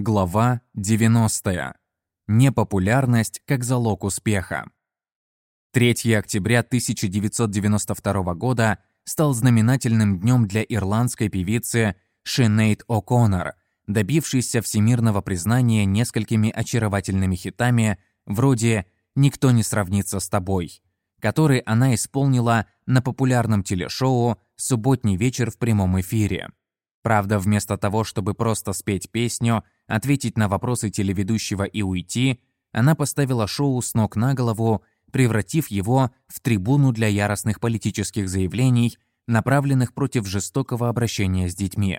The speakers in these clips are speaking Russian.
Глава 90. Непопулярность как залог успеха. 3 октября 1992 года стал знаменательным днем для ирландской певицы Шинейд О'Коннор, добившейся всемирного признания несколькими очаровательными хитами вроде «Никто не сравнится с тобой», который она исполнила на популярном телешоу «Субботний вечер в прямом эфире». Правда, вместо того, чтобы просто спеть песню, ответить на вопросы телеведущего и уйти, она поставила шоу с ног на голову, превратив его в трибуну для яростных политических заявлений, направленных против жестокого обращения с детьми.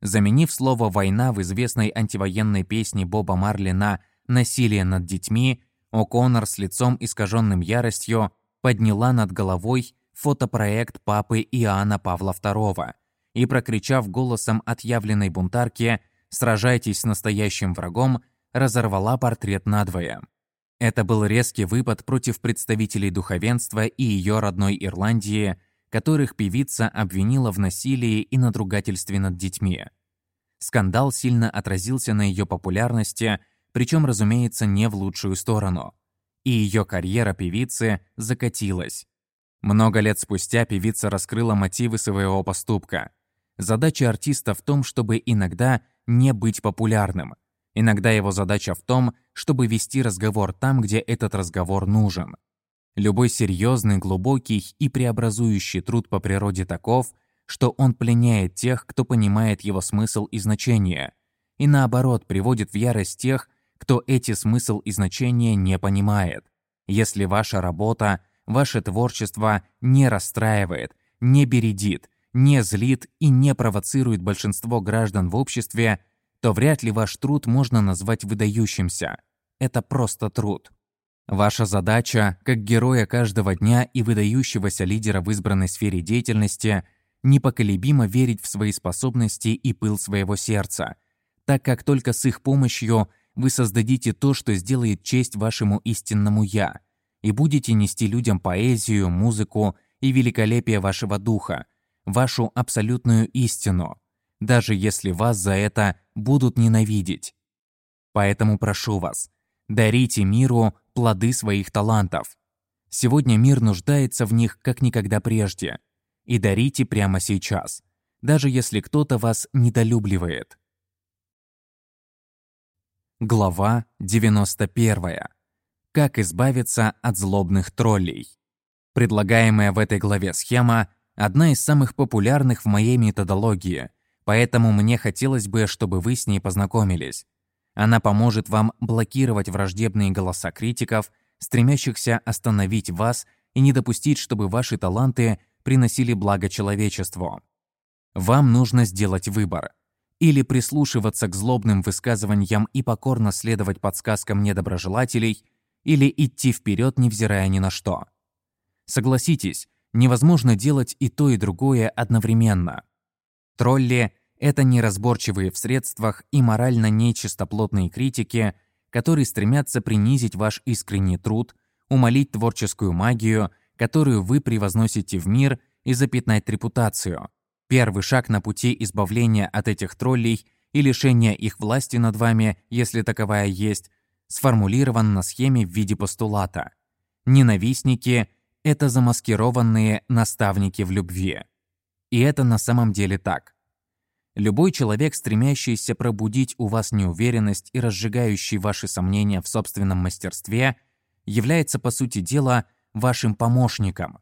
Заменив слово «война» в известной антивоенной песне Боба Марли на «насилие над детьми», О'Коннор с лицом искаженным яростью подняла над головой фотопроект папы Иоанна Павла II и, прокричав голосом отъявленной бунтарки «Сражайтесь с настоящим врагом», разорвала портрет надвое. Это был резкий выпад против представителей духовенства и ее родной Ирландии, которых певица обвинила в насилии и надругательстве над детьми. Скандал сильно отразился на ее популярности, причем, разумеется, не в лучшую сторону. И ее карьера певицы закатилась. Много лет спустя певица раскрыла мотивы своего поступка. Задача артиста в том, чтобы иногда не быть популярным. Иногда его задача в том, чтобы вести разговор там, где этот разговор нужен. Любой серьезный, глубокий и преобразующий труд по природе таков, что он пленяет тех, кто понимает его смысл и значение, и наоборот приводит в ярость тех, кто эти смысл и значение не понимает. Если ваша работа, ваше творчество не расстраивает, не бередит, не злит и не провоцирует большинство граждан в обществе, то вряд ли ваш труд можно назвать выдающимся. Это просто труд. Ваша задача, как героя каждого дня и выдающегося лидера в избранной сфере деятельности, непоколебимо верить в свои способности и пыл своего сердца, так как только с их помощью вы создадите то, что сделает честь вашему истинному «я», и будете нести людям поэзию, музыку и великолепие вашего духа, вашу абсолютную истину, даже если вас за это будут ненавидеть. Поэтому прошу вас, дарите миру плоды своих талантов. Сегодня мир нуждается в них как никогда прежде. И дарите прямо сейчас, даже если кто-то вас недолюбливает. Глава 91. Как избавиться от злобных троллей. Предлагаемая в этой главе схема одна из самых популярных в моей методологии, поэтому мне хотелось бы, чтобы вы с ней познакомились. Она поможет вам блокировать враждебные голоса критиков, стремящихся остановить вас и не допустить, чтобы ваши таланты приносили благо человечеству. Вам нужно сделать выбор. Или прислушиваться к злобным высказываниям и покорно следовать подсказкам недоброжелателей, или идти вперед, невзирая ни на что. Согласитесь, невозможно делать и то, и другое одновременно. Тролли – это неразборчивые в средствах и морально нечистоплотные критики, которые стремятся принизить ваш искренний труд, умолить творческую магию, которую вы превозносите в мир и запятнать репутацию. Первый шаг на пути избавления от этих троллей и лишения их власти над вами, если таковая есть, сформулирован на схеме в виде постулата. Ненавистники это замаскированные наставники в любви. И это на самом деле так. Любой человек, стремящийся пробудить у вас неуверенность и разжигающий ваши сомнения в собственном мастерстве, является, по сути дела, вашим помощником.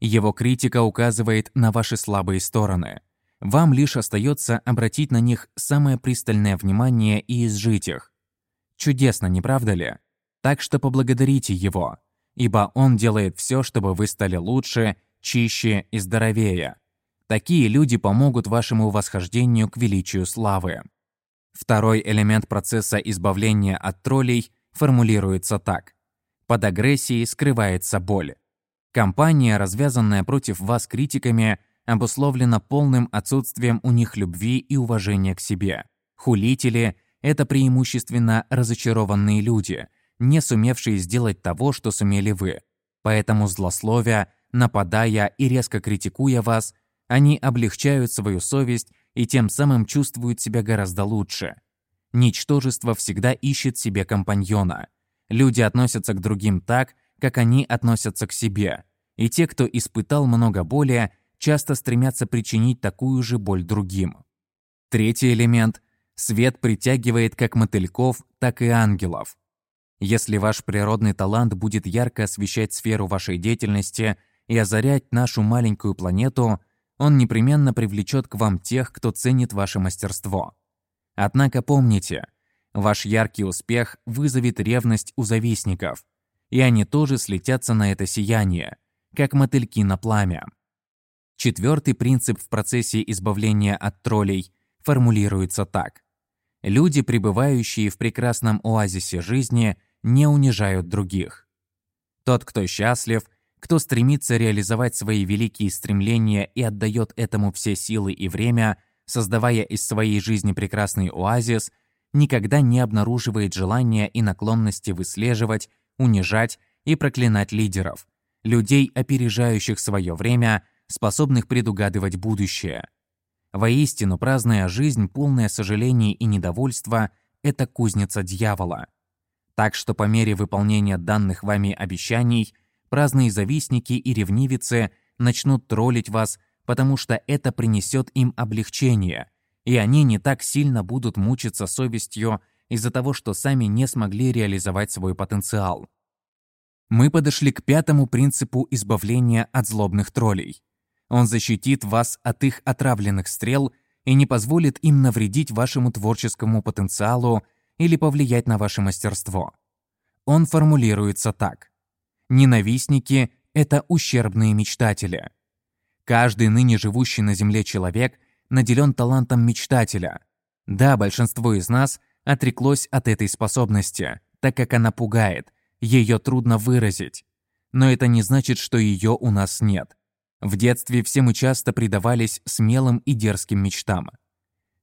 Его критика указывает на ваши слабые стороны. Вам лишь остается обратить на них самое пристальное внимание и изжить их. Чудесно, не правда ли? Так что поблагодарите его ибо он делает все, чтобы вы стали лучше, чище и здоровее. Такие люди помогут вашему восхождению к величию славы. Второй элемент процесса избавления от троллей формулируется так. Под агрессией скрывается боль. Компания, развязанная против вас критиками, обусловлена полным отсутствием у них любви и уважения к себе. Хулители – это преимущественно разочарованные люди – не сумевшие сделать того, что сумели вы. Поэтому злословия, нападая и резко критикуя вас, они облегчают свою совесть и тем самым чувствуют себя гораздо лучше. Ничтожество всегда ищет себе компаньона. Люди относятся к другим так, как они относятся к себе. И те, кто испытал много боли, часто стремятся причинить такую же боль другим. Третий элемент – свет притягивает как мотыльков, так и ангелов. Если ваш природный талант будет ярко освещать сферу вашей деятельности и озарять нашу маленькую планету, он непременно привлечет к вам тех, кто ценит ваше мастерство. Однако помните, ваш яркий успех вызовет ревность у завистников, и они тоже слетятся на это сияние, как мотыльки на пламя. Четвертый принцип в процессе избавления от троллей формулируется так. Люди, пребывающие в прекрасном оазисе жизни, не унижают других. Тот, кто счастлив, кто стремится реализовать свои великие стремления и отдает этому все силы и время – создавая из своей жизни прекрасный оазис, никогда не обнаруживает желания и наклонности выслеживать, унижать и проклинать лидеров, людей, опережающих свое время, способных предугадывать будущее. Воистину, праздная жизнь, полная сожалений и недовольства – это кузница дьявола. Так что по мере выполнения данных вами обещаний, праздные завистники и ревнивицы начнут троллить вас потому что это принесет им облегчение, и они не так сильно будут мучиться совестью из-за того, что сами не смогли реализовать свой потенциал. Мы подошли к пятому принципу избавления от злобных троллей. Он защитит вас от их отравленных стрел и не позволит им навредить вашему творческому потенциалу или повлиять на ваше мастерство. Он формулируется так. Ненавистники – это ущербные мечтатели. Каждый ныне живущий на Земле человек наделен талантом мечтателя. Да, большинство из нас отреклось от этой способности, так как она пугает, ее трудно выразить. Но это не значит, что ее у нас нет. В детстве все мы часто предавались смелым и дерзким мечтам.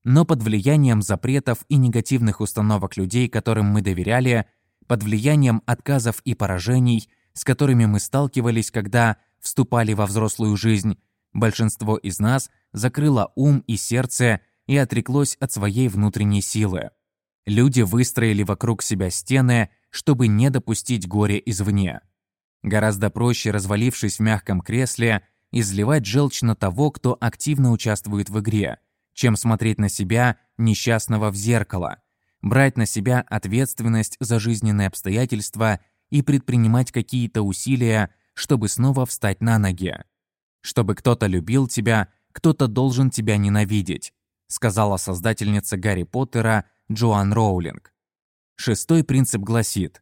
Но под влиянием запретов и негативных установок людей, которым мы доверяли, под влиянием отказов и поражений, с которыми мы сталкивались, когда вступали во взрослую жизнь, Большинство из нас закрыло ум и сердце и отреклось от своей внутренней силы. Люди выстроили вокруг себя стены, чтобы не допустить горя извне. Гораздо проще, развалившись в мягком кресле, изливать желчь на того, кто активно участвует в игре, чем смотреть на себя, несчастного в зеркало, брать на себя ответственность за жизненные обстоятельства и предпринимать какие-то усилия, чтобы снова встать на ноги. Чтобы кто-то любил тебя, кто-то должен тебя ненавидеть, сказала создательница Гарри Поттера Джоан Роулинг. Шестой принцип гласит: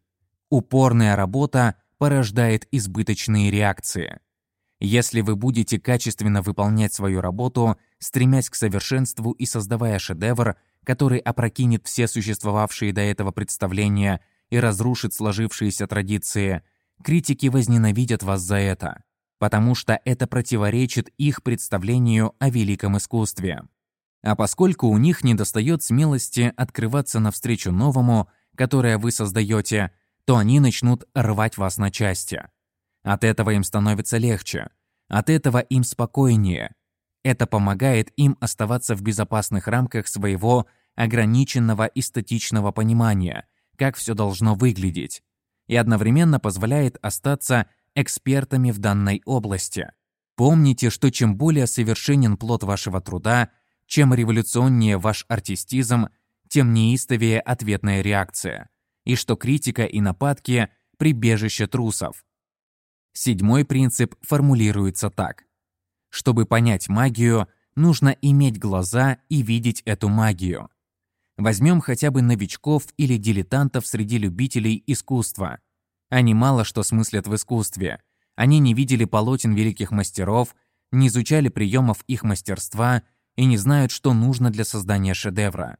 упорная работа порождает избыточные реакции. Если вы будете качественно выполнять свою работу, стремясь к совершенству и создавая шедевр, который опрокинет все существовавшие до этого представления и разрушит сложившиеся традиции, критики возненавидят вас за это потому что это противоречит их представлению о великом искусстве. А поскольку у них недостает смелости открываться навстречу новому, которое вы создаете, то они начнут рвать вас на части. От этого им становится легче, от этого им спокойнее. Это помогает им оставаться в безопасных рамках своего ограниченного эстетичного понимания, как все должно выглядеть, и одновременно позволяет остаться экспертами в данной области. Помните, что чем более совершенен плод вашего труда, чем революционнее ваш артистизм, тем неистовее ответная реакция, и что критика и нападки – прибежище трусов. Седьмой принцип формулируется так. Чтобы понять магию, нужно иметь глаза и видеть эту магию. Возьмем хотя бы новичков или дилетантов среди любителей искусства – они мало что смыслят в искусстве. Они не видели полотен великих мастеров, не изучали приемов их мастерства и не знают, что нужно для создания шедевра.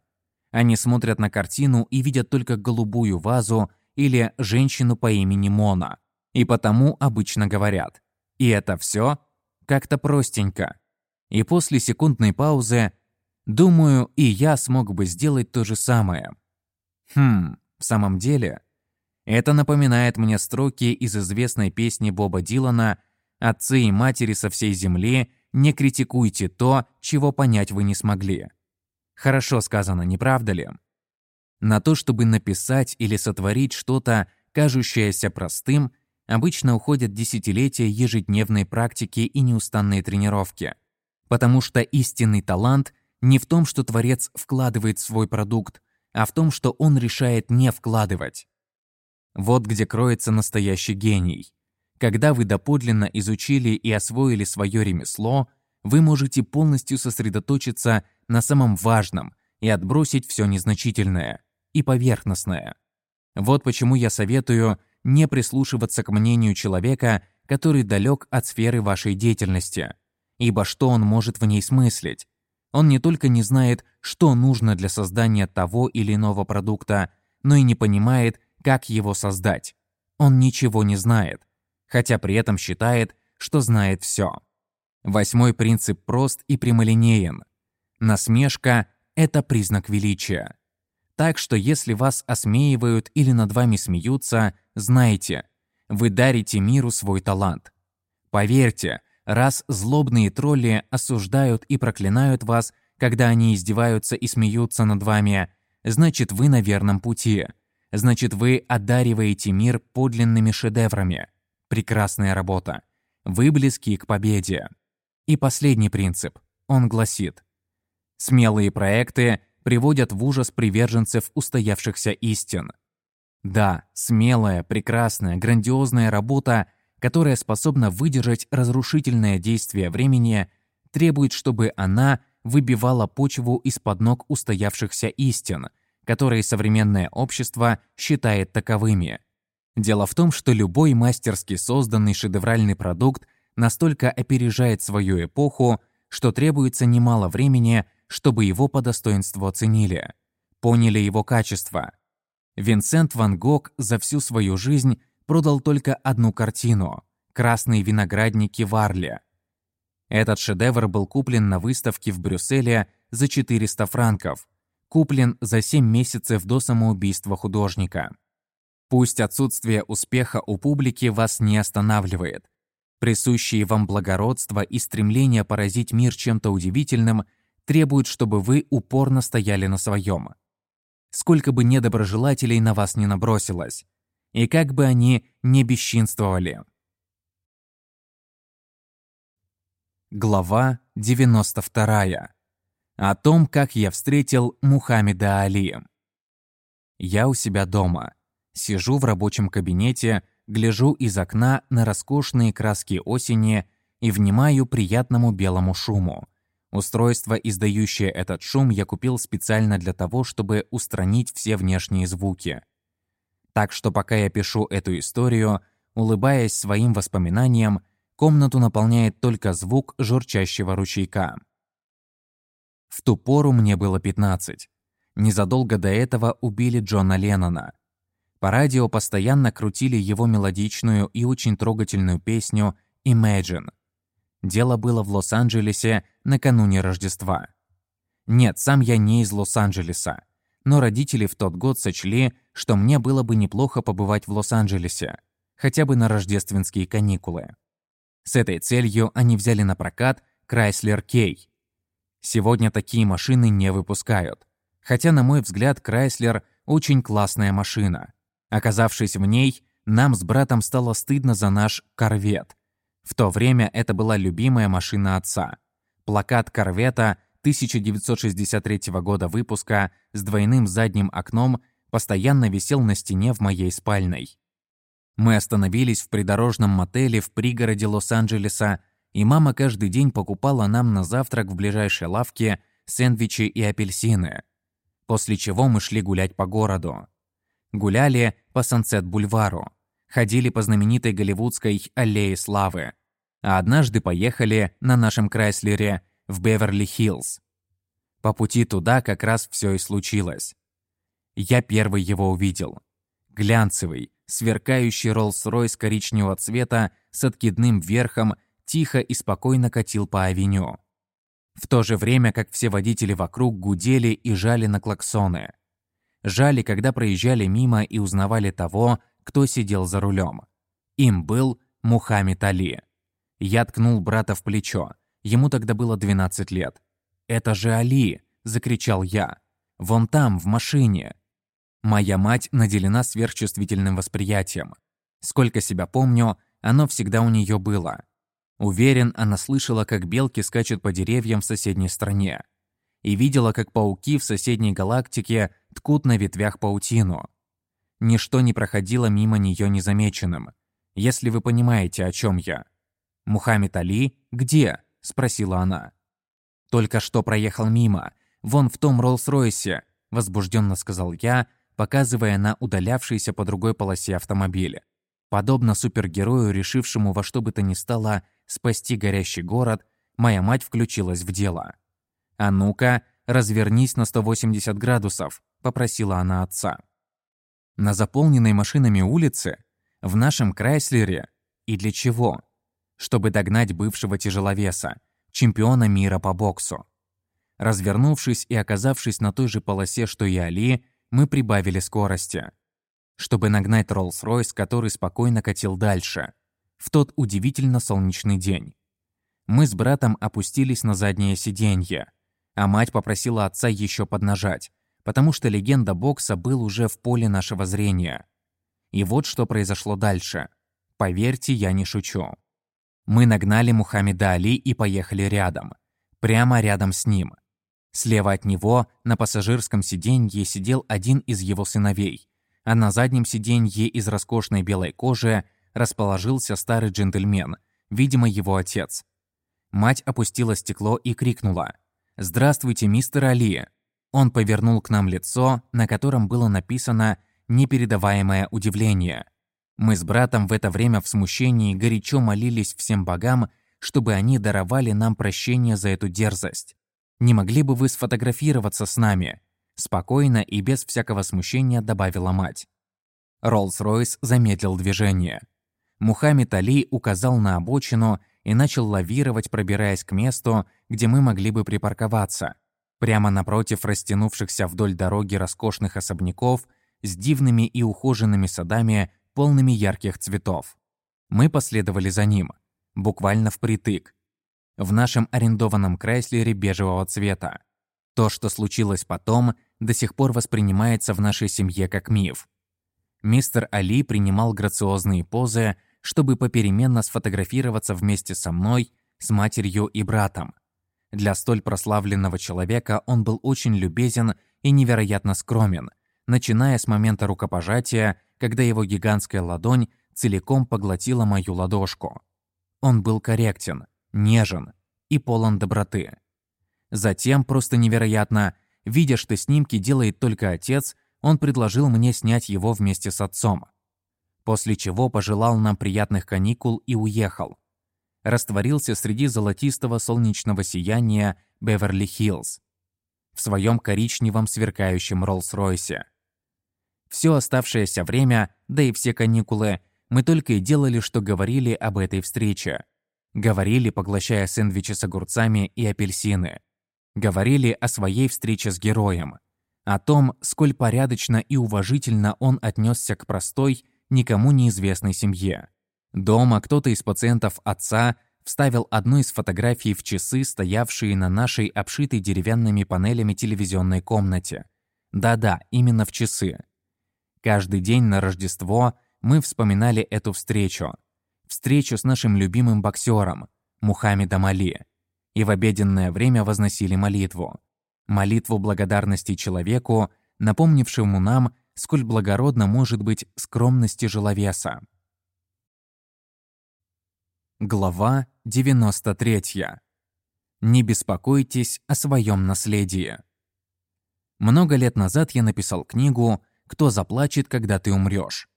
Они смотрят на картину и видят только голубую вазу или женщину по имени Мона. И потому обычно говорят «И это все? Как-то простенько». И после секундной паузы «Думаю, и я смог бы сделать то же самое». Хм, в самом деле, это напоминает мне строки из известной песни Боба Дилана «Отцы и матери со всей земли, не критикуйте то, чего понять вы не смогли». Хорошо сказано, не правда ли? На то, чтобы написать или сотворить что-то, кажущееся простым, обычно уходят десятилетия ежедневной практики и неустанные тренировки. Потому что истинный талант не в том, что творец вкладывает свой продукт, а в том, что он решает не вкладывать. Вот где кроется настоящий гений. Когда вы доподлинно изучили и освоили свое ремесло, вы можете полностью сосредоточиться на самом важном и отбросить все незначительное и поверхностное. Вот почему я советую не прислушиваться к мнению человека, который далек от сферы вашей деятельности, ибо что он может в ней смыслить? Он не только не знает, что нужно для создания того или иного продукта, но и не понимает, как его создать. Он ничего не знает хотя при этом считает, что знает все. Восьмой принцип прост и прямолинеен. Насмешка – это признак величия. Так что если вас осмеивают или над вами смеются, знайте, вы дарите миру свой талант. Поверьте, раз злобные тролли осуждают и проклинают вас, когда они издеваются и смеются над вами, значит вы на верном пути. Значит вы одариваете мир подлинными шедеврами. Прекрасная работа. Вы близки к победе. И последний принцип. Он гласит. Смелые проекты приводят в ужас приверженцев устоявшихся истин. Да, смелая, прекрасная, грандиозная работа, которая способна выдержать разрушительное действие времени, требует, чтобы она выбивала почву из-под ног устоявшихся истин, которые современное общество считает таковыми. Дело в том, что любой мастерски созданный шедевральный продукт настолько опережает свою эпоху, что требуется немало времени, чтобы его по достоинству оценили, поняли его качество. Винсент Ван Гог за всю свою жизнь продал только одну картину «Красные виноградники в Арле». Этот шедевр был куплен на выставке в Брюсселе за 400 франков, куплен за 7 месяцев до самоубийства художника. Пусть отсутствие успеха у публики вас не останавливает. Присущие вам благородство и стремление поразить мир чем-то удивительным требуют, чтобы вы упорно стояли на своем. Сколько бы недоброжелателей на вас не набросилось, и как бы они не бесчинствовали. Глава 92. О том, как я встретил Мухаммеда Али. Я у себя дома. Сижу в рабочем кабинете, гляжу из окна на роскошные краски осени и внимаю приятному белому шуму. Устройство, издающее этот шум, я купил специально для того, чтобы устранить все внешние звуки. Так что пока я пишу эту историю, улыбаясь своим воспоминаниям, комнату наполняет только звук журчащего ручейка. В ту пору мне было 15. Незадолго до этого убили Джона Леннона. По радио постоянно крутили его мелодичную и очень трогательную песню «Imagine». Дело было в Лос-Анджелесе накануне Рождества. Нет, сам я не из Лос-Анджелеса, но родители в тот год сочли, что мне было бы неплохо побывать в Лос-Анджелесе, хотя бы на рождественские каникулы. С этой целью они взяли на прокат Chrysler K. Сегодня такие машины не выпускают, хотя, на мой взгляд, Chrysler очень классная машина. Оказавшись в ней, нам с братом стало стыдно за наш корвет. В то время это была любимая машина отца. Плакат корвета 1963 года выпуска с двойным задним окном постоянно висел на стене в моей спальной. Мы остановились в придорожном мотеле в пригороде Лос-Анджелеса, и мама каждый день покупала нам на завтрак в ближайшей лавке сэндвичи и апельсины. После чего мы шли гулять по городу гуляли по Сансет-бульвару, ходили по знаменитой голливудской аллее славы, а однажды поехали на нашем Крайслере в Беверли-Хиллз. По пути туда как раз все и случилось. Я первый его увидел. Глянцевый, сверкающий Роллс-Ройс коричневого цвета с откидным верхом тихо и спокойно катил по авеню. В то же время, как все водители вокруг гудели и жали на клаксоны жали, когда проезжали мимо и узнавали того, кто сидел за рулем. Им был Мухаммед Али. Я ткнул брата в плечо. Ему тогда было 12 лет. «Это же Али!» – закричал я. «Вон там, в машине!» Моя мать наделена сверхчувствительным восприятием. Сколько себя помню, оно всегда у нее было. Уверен, она слышала, как белки скачут по деревьям в соседней стране. И видела, как пауки в соседней галактике ткут на ветвях паутину. Ничто не проходило мимо нее незамеченным. Если вы понимаете, о чем я. «Мухаммед Али? Где?» – спросила она. «Только что проехал мимо. Вон в том Роллс-Ройсе», – возбужденно сказал я, показывая на удалявшийся по другой полосе автомобиля. Подобно супергерою, решившему во что бы то ни стало спасти горящий город, моя мать включилась в дело. «А ну-ка, развернись на 180 градусов», – попросила она отца. На заполненной машинами улице, в нашем Крайслере, и для чего? Чтобы догнать бывшего тяжеловеса, чемпиона мира по боксу. Развернувшись и оказавшись на той же полосе, что и Али, мы прибавили скорости. Чтобы нагнать Роллс-Ройс, который спокойно катил дальше. В тот удивительно солнечный день. Мы с братом опустились на заднее сиденье, а мать попросила отца еще поднажать, потому что легенда бокса был уже в поле нашего зрения. И вот что произошло дальше. Поверьте, я не шучу. Мы нагнали Мухаммеда Али и поехали рядом. Прямо рядом с ним. Слева от него на пассажирском сиденье сидел один из его сыновей, а на заднем сиденье из роскошной белой кожи расположился старый джентльмен, видимо, его отец. Мать опустила стекло и крикнула «Здравствуйте, мистер Али!» Он повернул к нам лицо, на котором было написано «Непередаваемое удивление». Мы с братом в это время в смущении горячо молились всем богам, чтобы они даровали нам прощение за эту дерзость. Не могли бы вы сфотографироваться с нами?» Спокойно и без всякого смущения добавила мать. Роллс-Ройс замедлил движение. Мухаммед Али указал на обочину и начал лавировать, пробираясь к месту, где мы могли бы припарковаться. Прямо напротив растянувшихся вдоль дороги роскошных особняков с дивными и ухоженными садами, полными ярких цветов. Мы последовали за ним, буквально впритык, в нашем арендованном Крайслере бежевого цвета. То, что случилось потом, до сих пор воспринимается в нашей семье как миф. Мистер Али принимал грациозные позы, чтобы попеременно сфотографироваться вместе со мной, с матерью и братом. Для столь прославленного человека он был очень любезен и невероятно скромен, начиная с момента рукопожатия, когда его гигантская ладонь целиком поглотила мою ладошку. Он был корректен, нежен и полон доброты. Затем, просто невероятно, видя, что снимки делает только отец, он предложил мне снять его вместе с отцом. После чего пожелал нам приятных каникул и уехал. Растворился среди золотистого солнечного сияния Беверли-Хиллз в своем коричневом сверкающем Роллс-Ройсе. Все оставшееся время, да и все каникулы, мы только и делали, что говорили об этой встрече. Говорили, поглощая сэндвичи с огурцами и апельсины. Говорили о своей встрече с героем. О том, сколь порядочно и уважительно он отнесся к простой, никому неизвестной семье. Дома кто-то из пациентов отца вставил одну из фотографий в часы, стоявшие на нашей обшитой деревянными панелями телевизионной комнате. Да-да, именно в часы. Каждый день на Рождество мы вспоминали эту встречу – встречу с нашим любимым боксером Мухаммедом Али, и в обеденное время возносили молитву. Молитву благодарности человеку, напомнившему нам, сколь благородно может быть скромность тяжеловеса. Глава 93. Не беспокойтесь о своем наследии. Много лет назад я написал книгу «Кто заплачет, когда ты умрешь».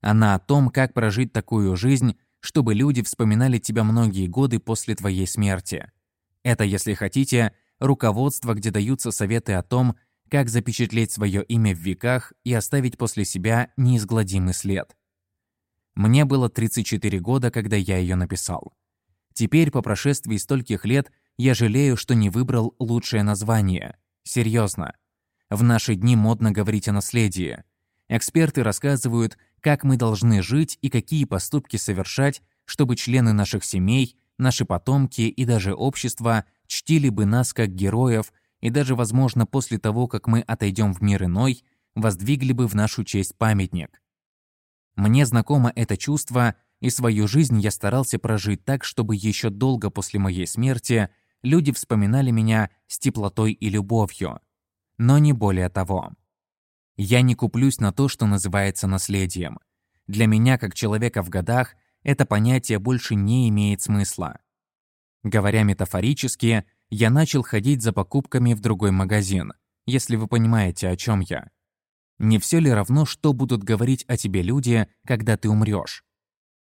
Она о том, как прожить такую жизнь, чтобы люди вспоминали тебя многие годы после твоей смерти. Это, если хотите, руководство, где даются советы о том, как запечатлеть свое имя в веках и оставить после себя неизгладимый след. Мне было 34 года, когда я ее написал. Теперь, по прошествии стольких лет, я жалею, что не выбрал лучшее название. Серьезно. В наши дни модно говорить о наследии. Эксперты рассказывают, как мы должны жить и какие поступки совершать, чтобы члены наших семей, наши потомки и даже общество чтили бы нас как героев, и даже, возможно, после того, как мы отойдем в мир иной, воздвигли бы в нашу честь памятник. Мне знакомо это чувство, и свою жизнь я старался прожить так, чтобы еще долго после моей смерти люди вспоминали меня с теплотой и любовью. Но не более того. Я не куплюсь на то, что называется наследием. Для меня, как человека в годах, это понятие больше не имеет смысла. Говоря метафорически, я начал ходить за покупками в другой магазин, если вы понимаете, о чем я. Не все ли равно, что будут говорить о тебе люди, когда ты умрешь?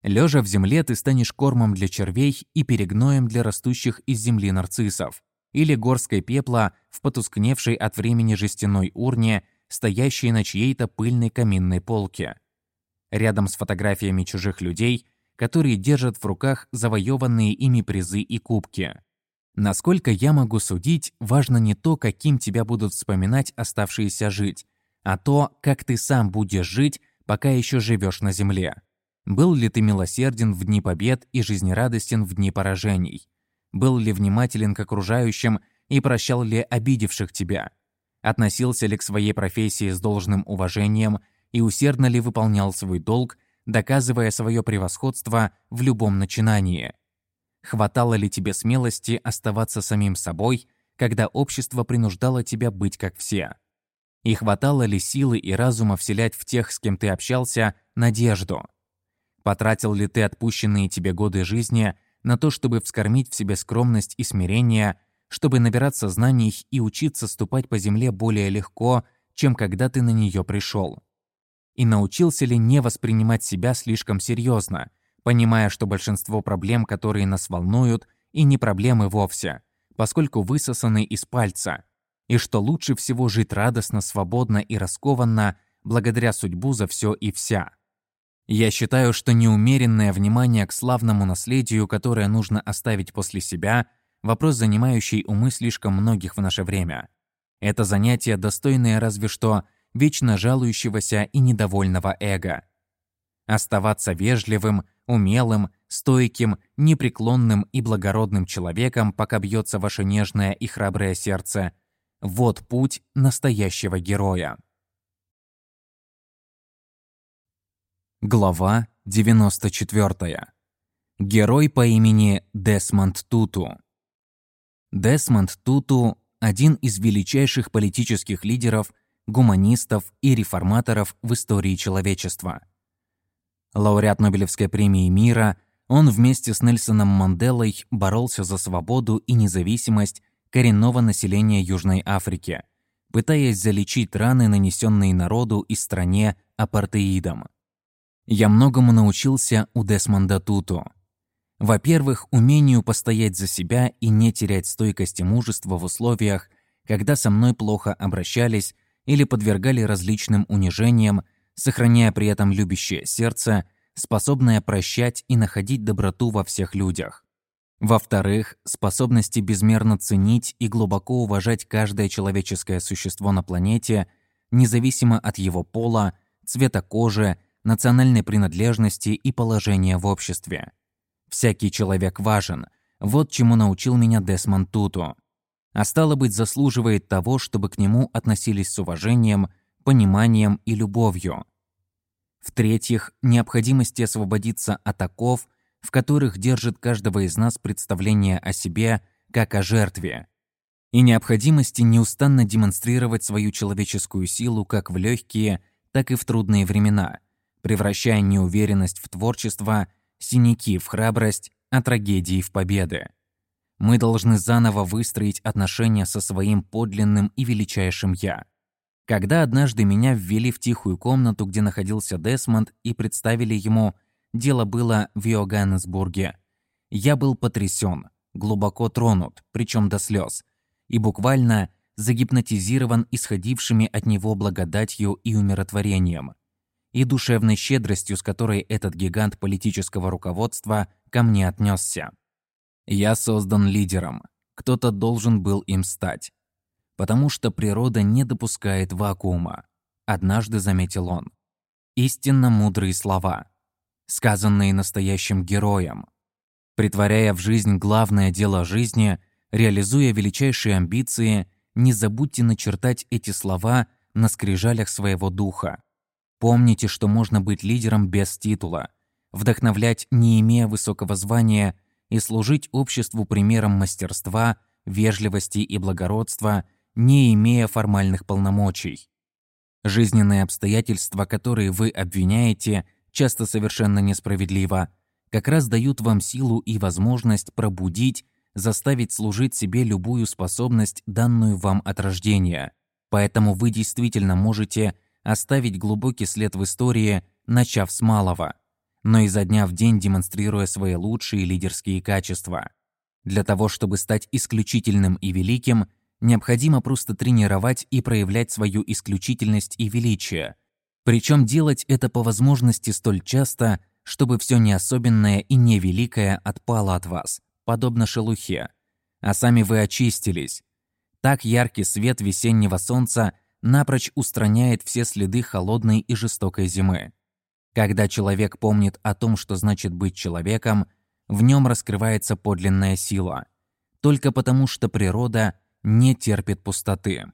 Лежа в земле, ты станешь кормом для червей и перегноем для растущих из земли нарциссов, или горской пепла в потускневшей от времени жестяной урне, стоящей на чьей-то пыльной каминной полке. Рядом с фотографиями чужих людей, которые держат в руках завоеванные ими призы и кубки. Насколько я могу судить, важно не то, каким тебя будут вспоминать оставшиеся жить, а то, как ты сам будешь жить, пока еще живешь на земле. Был ли ты милосерден в дни побед и жизнерадостен в дни поражений? Был ли внимателен к окружающим и прощал ли обидевших тебя? Относился ли к своей профессии с должным уважением и усердно ли выполнял свой долг, доказывая свое превосходство в любом начинании? Хватало ли тебе смелости оставаться самим собой, когда общество принуждало тебя быть как все? И хватало ли силы и разума вселять в тех, с кем ты общался, надежду? Потратил ли ты отпущенные тебе годы жизни на то, чтобы вскормить в себе скромность и смирение, чтобы набираться знаний и учиться ступать по земле более легко, чем когда ты на нее пришел? И научился ли не воспринимать себя слишком серьезно, понимая, что большинство проблем, которые нас волнуют, и не проблемы вовсе, поскольку высосаны из пальца – и что лучше всего жить радостно, свободно и раскованно, благодаря судьбу за все и вся. Я считаю, что неумеренное внимание к славному наследию, которое нужно оставить после себя, вопрос, занимающий умы слишком многих в наше время. Это занятие, достойное разве что вечно жалующегося и недовольного эго. Оставаться вежливым, умелым, стойким, непреклонным и благородным человеком, пока бьется ваше нежное и храброе сердце, вот путь настоящего героя. Глава 94. Герой по имени Десмонд Туту. Десмонд Туту – один из величайших политических лидеров, гуманистов и реформаторов в истории человечества. Лауреат Нобелевской премии мира, он вместе с Нельсоном Манделой боролся за свободу и независимость коренного населения Южной Африки, пытаясь залечить раны, нанесенные народу и стране апартеидом. Я многому научился у Десмонда Туту. Во-первых, умению постоять за себя и не терять стойкости мужества в условиях, когда со мной плохо обращались или подвергали различным унижениям, сохраняя при этом любящее сердце, способное прощать и находить доброту во всех людях. Во-вторых, способности безмерно ценить и глубоко уважать каждое человеческое существо на планете, независимо от его пола, цвета кожи, национальной принадлежности и положения в обществе. Всякий человек важен. Вот чему научил меня Десмонд Туту. А стало быть, заслуживает того, чтобы к нему относились с уважением, пониманием и любовью. В-третьих, необходимости освободиться от оков – в которых держит каждого из нас представление о себе как о жертве, и необходимости неустанно демонстрировать свою человеческую силу как в легкие, так и в трудные времена, превращая неуверенность в творчество, синяки в храбрость, а трагедии в победы. Мы должны заново выстроить отношения со своим подлинным и величайшим «я». Когда однажды меня ввели в тихую комнату, где находился Десмонд, и представили ему – Дело было в Йоганнесбурге. Я был потрясен, глубоко тронут, причем до слез, и буквально загипнотизирован исходившими от него благодатью и умиротворением, и душевной щедростью, с которой этот гигант политического руководства ко мне отнесся. Я создан лидером, кто-то должен был им стать. Потому что природа не допускает вакуума, однажды заметил он. Истинно мудрые слова сказанные настоящим героем. Притворяя в жизнь главное дело жизни, реализуя величайшие амбиции, не забудьте начертать эти слова на скрижалях своего духа. Помните, что можно быть лидером без титула, вдохновлять, не имея высокого звания, и служить обществу примером мастерства, вежливости и благородства, не имея формальных полномочий. Жизненные обстоятельства, которые вы обвиняете, часто совершенно несправедливо, как раз дают вам силу и возможность пробудить, заставить служить себе любую способность, данную вам от рождения. Поэтому вы действительно можете оставить глубокий след в истории, начав с малого, но изо дня в день демонстрируя свои лучшие лидерские качества. Для того, чтобы стать исключительным и великим, необходимо просто тренировать и проявлять свою исключительность и величие. Причем делать это по возможности столь часто, чтобы все неособенное и невеликое отпало от вас, подобно шелухе, а сами вы очистились. Так яркий свет весеннего солнца напрочь устраняет все следы холодной и жестокой зимы. Когда человек помнит о том, что значит быть человеком, в нем раскрывается подлинная сила. Только потому, что природа не терпит пустоты.